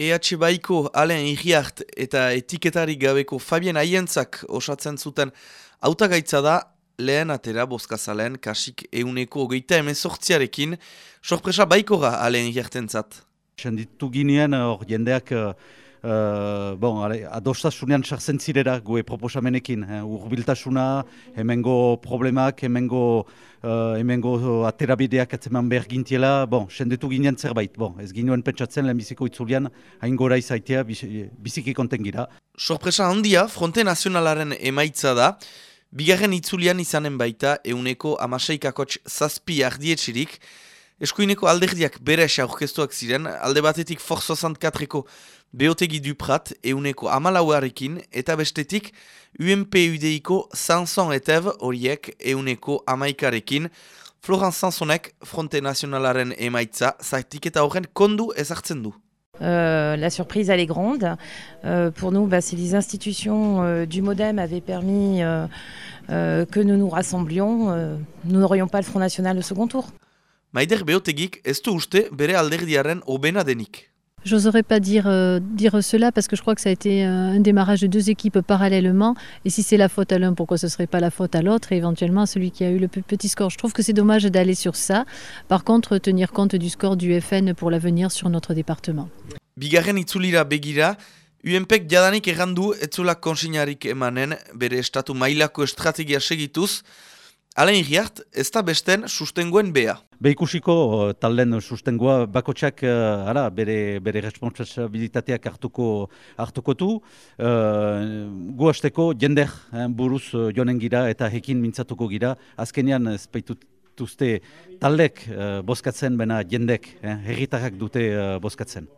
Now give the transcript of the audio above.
EH Baiko Alen Iriart eta etiketari gabeko Fabien Aientzak osatzen zuten autagaitza da lehen atera bozkazalen kasik euneko ogeita emezortziarekin sorpresa baikora Alen Iriartentzat. Senditu ginean hor jendeak uh, bon, adostasunean sartzen zirera gue proposamenekin. Eh, urbiltasuna, hemengo problemak, hemengo, uh, hemengo aterabideak atzeman behar gintiela, bon, senditu ginean zerbait. Bon, ez ginuen pentsatzen lehenbiziko itzulian, hain gora izaitea, biziki konten gira. Sorpresa handia, Fronte Nazionalaren emaitza da, bigarren itzulian izanen baita, euneko amaseikakotx zazpi ardietxirik, Eskuineko alderdiak bere esa orkestuak ziren, alde batetik For 64eko Beotegi Duprat euneko amalauarekin eta bestetik UMPUDiko Sanson Etev horiek euneko amaikarekin. Florence Sansonek Fronte Nazionalaren emaitza zaitik eta horren kondu ezartzen du. Euh, la surprise, elle est grande. Euh, pour nous, bah, c'est les institutions euh, du Modem avaient permis euh, euh, que nous nous rassemblions. Euh, nous n'aurions pas le Front National au second tour. Maider Beotegik ez du uste bere alderdiaren obena denik. J'oserais pas dire, euh, dire cela parce que je crois que ça a été euh, un démarrage de deux équipes parallèlement. Et si c'est la faute à l'un, pourquoi ce serait pas la faute à l'autre? Et éventuellement à celui qui a eu le plus petit score Je trouve que c'est dommage d'aller sur ça. Par contre, tenir compte du score du FN pour l'avenir sur notre département. Bigarren itzulira begira, UNPek jadanik errandu etzula konsinarik emanen bere estatu mailako estrategia segituz, Alain Iriart, ez da besten sustengoen bea. Behikusiko uh, talden sustengoa bakotsak uh, ara, bere, bere responsabilitateak hartuko, hartuko du. Uh, gu hasteko jender eh, buruz jonen gira eta hekin mintzatuko gira. Azkenean ez baitutuzte taldek uh, boskatzen, bena jendek, eh, herritarrak dute uh, boskatzen.